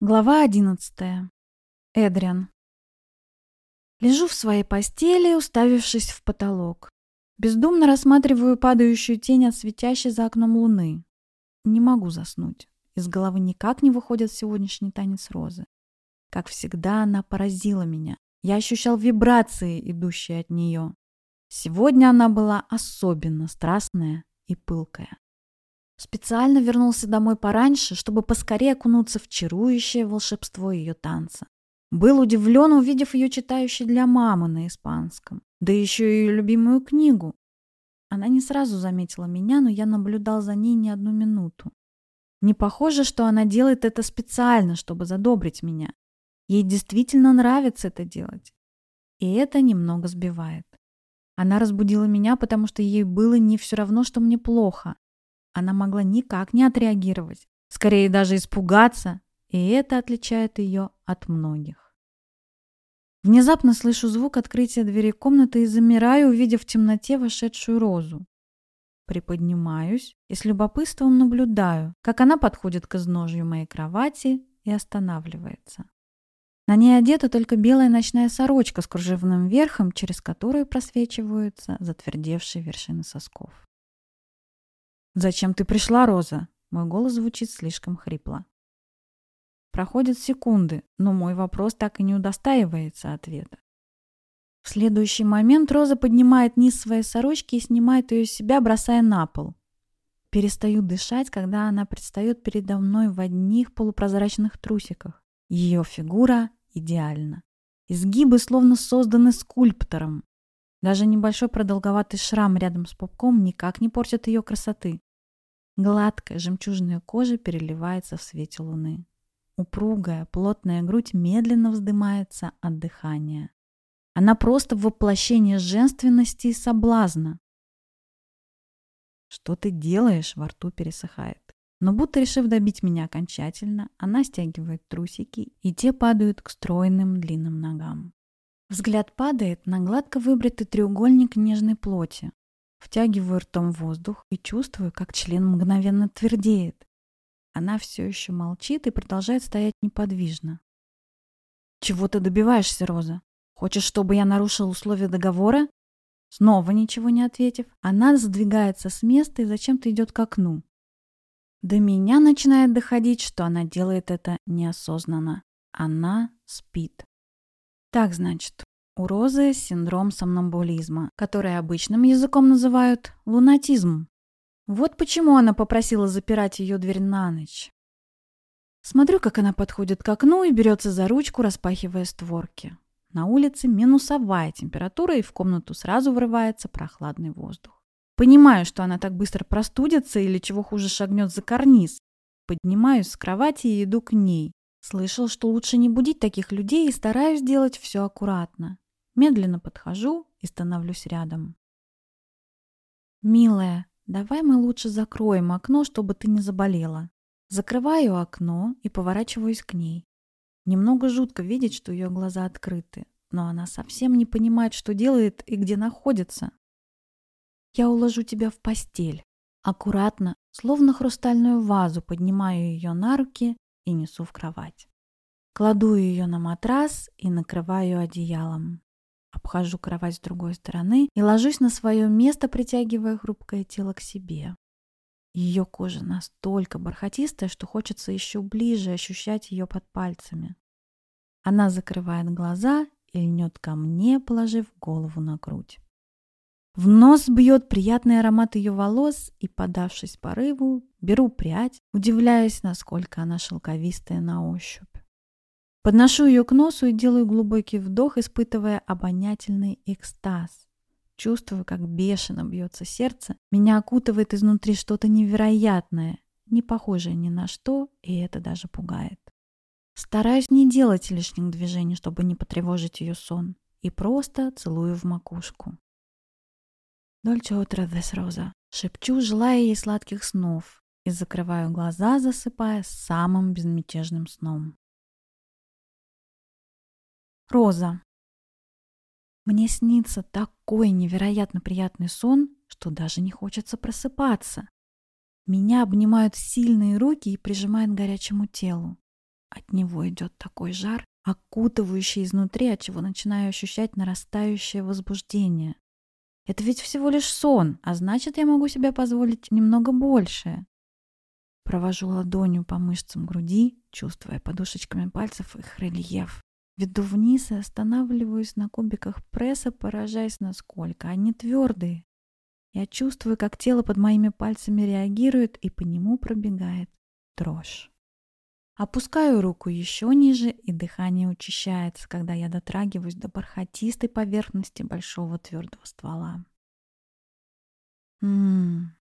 Глава одиннадцатая. Эдриан. Лежу в своей постели, уставившись в потолок. Бездумно рассматриваю падающую тень от светящей за окном луны. Не могу заснуть. Из головы никак не выходит сегодняшний танец розы. Как всегда, она поразила меня. Я ощущал вибрации, идущие от нее. Сегодня она была особенно страстная и пылкая. Специально вернулся домой пораньше, чтобы поскорее окунуться в чарующее волшебство ее танца. Был удивлен, увидев ее читающей для мамы на испанском, да еще и ее любимую книгу. Она не сразу заметила меня, но я наблюдал за ней не одну минуту. Не похоже, что она делает это специально, чтобы задобрить меня. Ей действительно нравится это делать. И это немного сбивает. Она разбудила меня, потому что ей было не все равно, что мне плохо. Она могла никак не отреагировать, скорее даже испугаться, и это отличает ее от многих. Внезапно слышу звук открытия двери комнаты и замираю, увидев в темноте вошедшую розу. Приподнимаюсь и с любопытством наблюдаю, как она подходит к изножью моей кровати и останавливается. На ней одета только белая ночная сорочка с кружевным верхом, через которую просвечиваются затвердевшие вершины сосков. «Зачем ты пришла, Роза?» Мой голос звучит слишком хрипло. Проходят секунды, но мой вопрос так и не удостаивается ответа. В следующий момент Роза поднимает низ своей сорочки и снимает ее с себя, бросая на пол. Перестаю дышать, когда она предстает передо мной в одних полупрозрачных трусиках. Ее фигура идеальна. Изгибы словно созданы скульптором. Даже небольшой продолговатый шрам рядом с пупком никак не портит ее красоты. Гладкая жемчужная кожа переливается в свете луны. Упругая, плотная грудь медленно вздымается от дыхания. Она просто воплощение женственности и соблазна. «Что ты делаешь?» — во рту пересыхает. Но будто решив добить меня окончательно, она стягивает трусики, и те падают к стройным длинным ногам. Взгляд падает на гладко выбритый треугольник нежной плоти, Втягиваю ртом воздух и чувствую, как член мгновенно твердеет. Она все еще молчит и продолжает стоять неподвижно. «Чего ты добиваешься, Роза? Хочешь, чтобы я нарушил условия договора?» Снова ничего не ответив, она задвигается с места и зачем-то идет к окну. До меня начинает доходить, что она делает это неосознанно. Она спит. Так, значит, у Розы синдром сомнамбулизма, который обычным языком называют лунатизм. Вот почему она попросила запирать ее дверь на ночь. Смотрю, как она подходит к окну и берется за ручку, распахивая створки. На улице минусовая температура, и в комнату сразу врывается прохладный воздух. Понимаю, что она так быстро простудится или чего хуже шагнет за карниз. Поднимаюсь с кровати и иду к ней. Слышал, что лучше не будить таких людей и стараюсь делать все аккуратно. Медленно подхожу и становлюсь рядом. «Милая, давай мы лучше закроем окно, чтобы ты не заболела». Закрываю окно и поворачиваюсь к ней. Немного жутко видеть, что ее глаза открыты, но она совсем не понимает, что делает и где находится. Я уложу тебя в постель. Аккуратно, словно хрустальную вазу, поднимаю ее на руки и несу в кровать. Кладу ее на матрас и накрываю одеялом. Обхожу кровать с другой стороны и ложусь на свое место, притягивая хрупкое тело к себе. Ее кожа настолько бархатистая, что хочется еще ближе ощущать ее под пальцами. Она закрывает глаза и льнет ко мне, положив голову на грудь. В нос бьет приятный аромат ее волос, и, подавшись порыву, беру прядь, удивляясь, насколько она шелковистая на ощупь. Подношу ее к носу и делаю глубокий вдох, испытывая обонятельный экстаз. Чувствую, как бешено бьется сердце. Меня окутывает изнутри что-то невероятное, не похожее ни на что, и это даже пугает. Стараюсь не делать лишних движений, чтобы не потревожить ее сон, и просто целую в макушку. «Дольче утро, дес Роза», — шепчу, желая ей сладких снов, и закрываю глаза, засыпая самым безмятежным сном. Роза. Мне снится такой невероятно приятный сон, что даже не хочется просыпаться. Меня обнимают сильные руки и прижимают к горячему телу. От него идет такой жар, окутывающий изнутри, от чего начинаю ощущать нарастающее возбуждение. Это ведь всего лишь сон, а значит, я могу себе позволить немного большее. Провожу ладонью по мышцам груди, чувствуя подушечками пальцев их рельеф. Веду вниз и останавливаюсь на кубиках пресса, поражаясь, насколько они твердые. Я чувствую, как тело под моими пальцами реагирует, и по нему пробегает дрожь. Опускаю руку еще ниже, и дыхание учащается, когда я дотрагиваюсь до бархатистой поверхности большого твердого ствола. Ммм,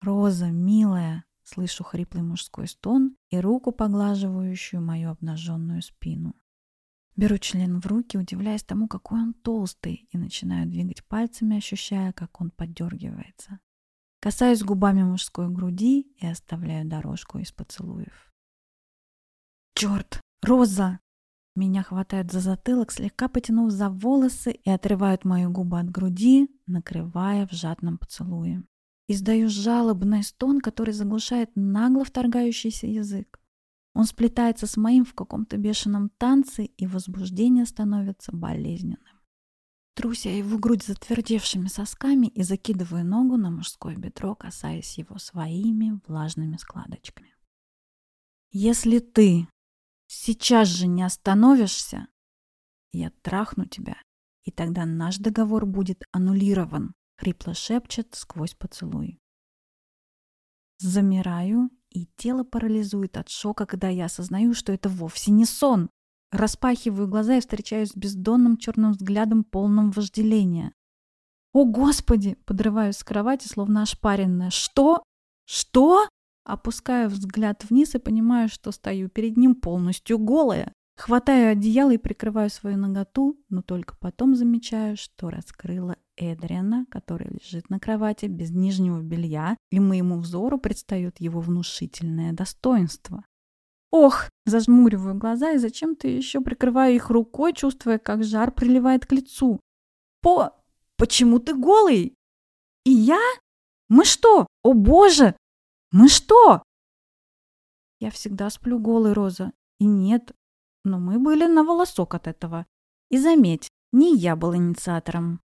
Роза, милая, слышу хриплый мужской стон и руку, поглаживающую мою обнаженную спину. Беру член в руки, удивляясь тому, какой он толстый, и начинаю двигать пальцами, ощущая, как он поддергивается. Касаюсь губами мужской груди и оставляю дорожку из поцелуев. «Черт! Роза!» Меня хватают за затылок, слегка потянув за волосы и отрывают мои губы от груди, накрывая в жадном поцелуе. Издаю жалобный стон, который заглушает нагло вторгающийся язык. Он сплетается с моим в каком-то бешеном танце, и возбуждение становится болезненным. Трусь я его грудь затвердевшими сосками и закидываю ногу на мужское бедро, касаясь его своими влажными складочками. «Если ты Сейчас же не остановишься, я трахну тебя, и тогда наш договор будет аннулирован, хрипло шепчет сквозь поцелуй. Замираю, и тело парализует от шока, когда я осознаю, что это вовсе не сон. Распахиваю глаза и встречаюсь с бездонным черным взглядом, полным вожделения. «О, Господи!» — подрываюсь с кровати, словно ошпаренная. «Что? Что?» Опускаю взгляд вниз и понимаю, что стою перед ним полностью голая. Хватаю одеяло и прикрываю свою ноготу, но только потом замечаю, что раскрыла Эдриана, который лежит на кровати без нижнего белья, и моему взору предстает его внушительное достоинство. Ох, зажмуриваю глаза и зачем-то еще прикрываю их рукой, чувствуя, как жар приливает к лицу. По... Почему ты голый? И я? Мы что? О боже! Мы что? Я всегда сплю голый, Роза. И нет, но мы были на волосок от этого. И заметь, не я был инициатором.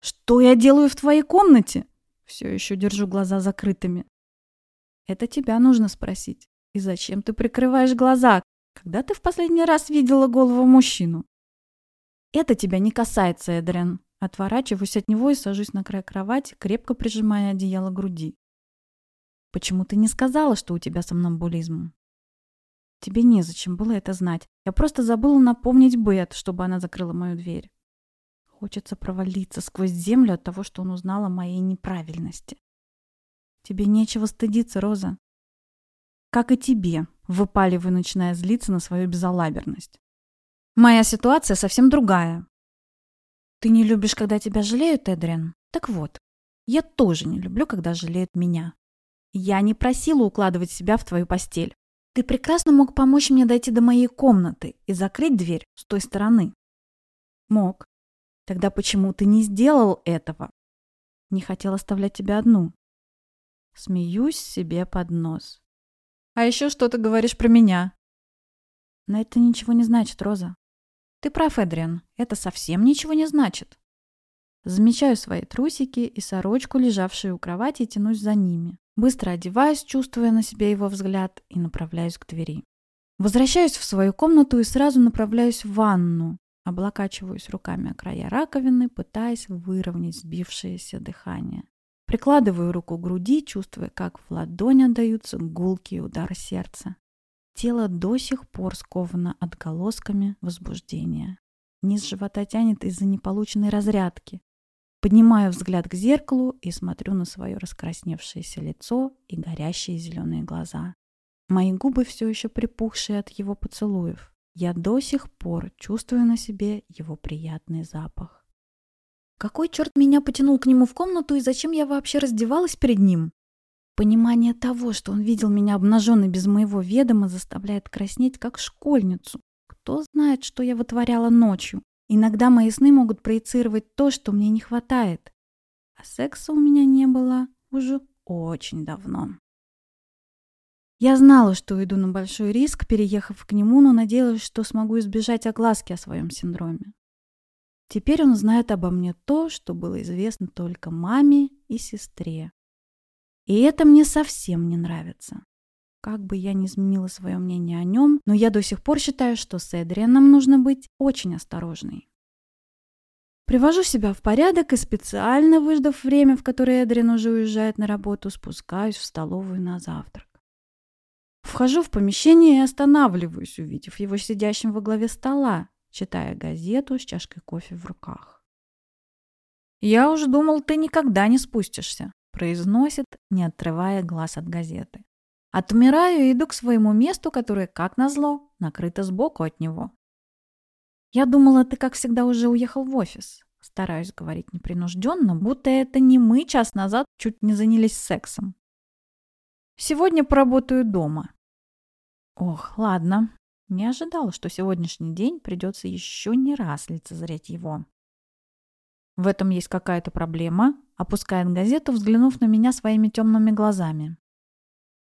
Что я делаю в твоей комнате? Все еще держу глаза закрытыми. Это тебя нужно спросить. И зачем ты прикрываешь глаза? Когда ты в последний раз видела голову мужчину? Это тебя не касается, Эдриан. Отворачиваюсь от него и сажусь на край кровати, крепко прижимая одеяло к груди. Почему ты не сказала, что у тебя сомнамбулизм? Тебе незачем было это знать. Я просто забыла напомнить Бет, чтобы она закрыла мою дверь. Хочется провалиться сквозь землю от того, что он узнал о моей неправильности. Тебе нечего стыдиться, Роза. Как и тебе, выпаливаю, начиная злиться на свою безалаберность. Моя ситуация совсем другая. Ты не любишь, когда тебя жалеют, Эдриан? Так вот, я тоже не люблю, когда жалеют меня. Я не просила укладывать себя в твою постель. Ты прекрасно мог помочь мне дойти до моей комнаты и закрыть дверь с той стороны. Мог. Тогда почему ты не сделал этого? Не хотел оставлять тебя одну. Смеюсь себе под нос. А еще что ты говоришь про меня? Но это ничего не значит, Роза. Ты прав, Эдриан. Это совсем ничего не значит. Замечаю свои трусики и сорочку, лежавшую у кровати, и тянусь за ними. Быстро одеваюсь, чувствуя на себе его взгляд, и направляюсь к двери. Возвращаюсь в свою комнату и сразу направляюсь в ванну. Облокачиваюсь руками о края раковины, пытаясь выровнять сбившееся дыхание. Прикладываю руку к груди, чувствуя, как в ладонь отдаются гулкие удары сердца. Тело до сих пор сковано отголосками возбуждения. Низ живота тянет из-за неполученной разрядки. Поднимаю взгляд к зеркалу и смотрю на свое раскрасневшееся лицо и горящие зеленые глаза. Мои губы все еще припухшие от его поцелуев. Я до сих пор чувствую на себе его приятный запах. Какой черт меня потянул к нему в комнату и зачем я вообще раздевалась перед ним? Понимание того, что он видел меня обнаженной без моего ведома, заставляет краснеть, как школьницу. Кто знает, что я вытворяла ночью? Иногда мои сны могут проецировать то, что мне не хватает. А секса у меня не было уже очень давно. Я знала, что иду на большой риск, переехав к нему, но надеялась, что смогу избежать огласки о своем синдроме. Теперь он знает обо мне то, что было известно только маме и сестре. И это мне совсем не нравится. Как бы я ни изменила свое мнение о нем, но я до сих пор считаю, что с Эдрианом нужно быть очень осторожной. Привожу себя в порядок и специально, выждав время, в которое Эдриан уже уезжает на работу, спускаюсь в столовую на завтрак. Вхожу в помещение и останавливаюсь, увидев его сидящим во главе стола, читая газету с чашкой кофе в руках. «Я уж думал, ты никогда не спустишься», — произносит, не отрывая глаз от газеты. Отмираю и иду к своему месту, которое, как назло, накрыто сбоку от него. «Я думала, ты, как всегда, уже уехал в офис». Стараюсь говорить непринужденно, будто это не мы час назад чуть не занялись сексом. «Сегодня поработаю дома». Ох, ладно. Не ожидала, что сегодняшний день придется еще не раз лицезреть его. В этом есть какая-то проблема, опускает газету, взглянув на меня своими темными глазами.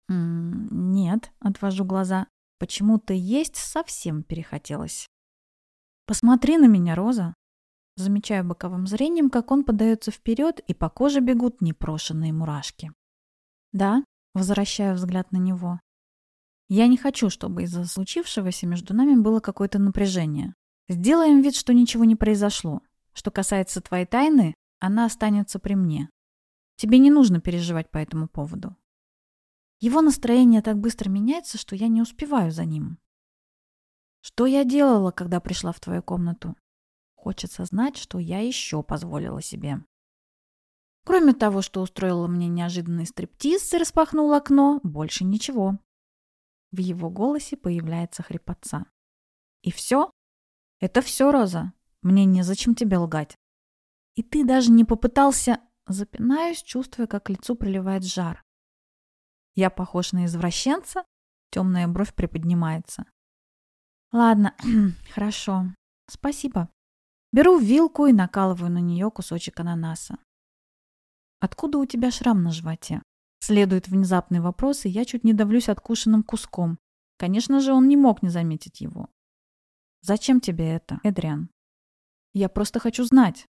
«М -м, «Нет», — отвожу глаза, — «почему-то есть совсем перехотелось». «Посмотри на меня, Роза!» Замечаю боковым зрением, как он подается вперед, и по коже бегут непрошенные мурашки. «Да», — возвращаю взгляд на него. «Я не хочу, чтобы из-за случившегося между нами было какое-то напряжение. Сделаем вид, что ничего не произошло. Что касается твоей тайны, она останется при мне. Тебе не нужно переживать по этому поводу». Его настроение так быстро меняется, что я не успеваю за ним. Что я делала, когда пришла в твою комнату? Хочется знать, что я еще позволила себе. Кроме того, что устроила мне неожиданный стриптиз и распахнула окно, больше ничего. В его голосе появляется хрипотца. И все? Это все, Роза. Мне незачем тебе лгать. И ты даже не попытался... Запинаюсь, чувствуя, как к лицу приливает жар. Я похож на извращенца? Темная бровь приподнимается. Ладно, хорошо. Спасибо. Беру вилку и накалываю на нее кусочек ананаса. Откуда у тебя шрам на животе? Следует внезапный вопрос, и я чуть не давлюсь откушенным куском. Конечно же, он не мог не заметить его. Зачем тебе это, Эдриан? Я просто хочу знать.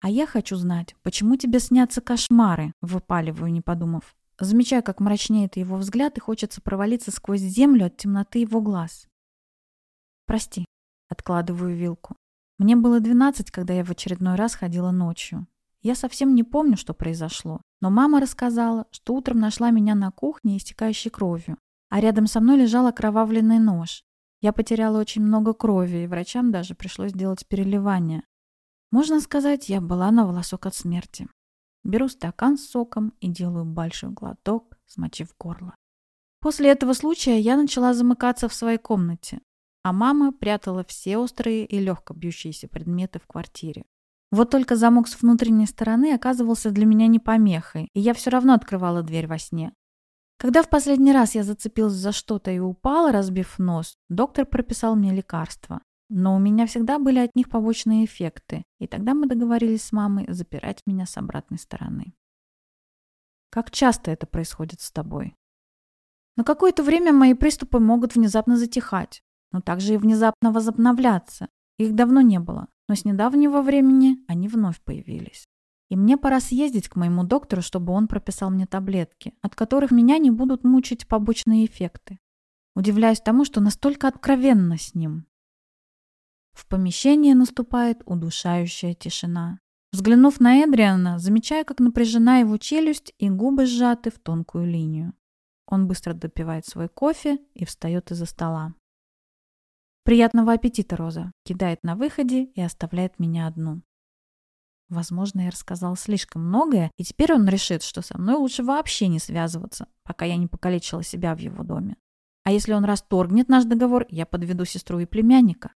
А я хочу знать, почему тебе снятся кошмары, выпаливаю, не подумав. Замечаю, как мрачнеет его взгляд, и хочется провалиться сквозь землю от темноты его глаз. Прости. Откладываю вилку. Мне было 12, когда я в очередной раз ходила ночью. Я совсем не помню, что произошло, но мама рассказала, что утром нашла меня на кухне, истекающей кровью, а рядом со мной лежал окровавленный нож. Я потеряла очень много крови, и врачам даже пришлось делать переливание. Можно сказать, я была на волосок от смерти. Беру стакан с соком и делаю большой глоток, смочив горло. После этого случая я начала замыкаться в своей комнате, а мама прятала все острые и легко бьющиеся предметы в квартире. Вот только замок с внутренней стороны оказывался для меня не помехой, и я все равно открывала дверь во сне. Когда в последний раз я зацепилась за что-то и упала, разбив нос, доктор прописал мне лекарства. Но у меня всегда были от них побочные эффекты, и тогда мы договорились с мамой запирать меня с обратной стороны. Как часто это происходит с тобой? На какое-то время мои приступы могут внезапно затихать но также и внезапно возобновляться. Их давно не было, но с недавнего времени они вновь появились. И мне пора съездить к моему доктору, чтобы он прописал мне таблетки, от которых меня не будут мучить побочные эффекты. Удивляюсь тому, что настолько откровенно с ним. В помещении наступает удушающая тишина. Взглянув на Эдриана, замечаю, как напряжена его челюсть и губы сжаты в тонкую линию. Он быстро допивает свой кофе и встает из-за стола. «Приятного аппетита, Роза!» Кидает на выходе и оставляет меня одну. Возможно, я рассказал слишком многое, и теперь он решит, что со мной лучше вообще не связываться, пока я не покалечила себя в его доме. А если он расторгнет наш договор, я подведу сестру и племянника.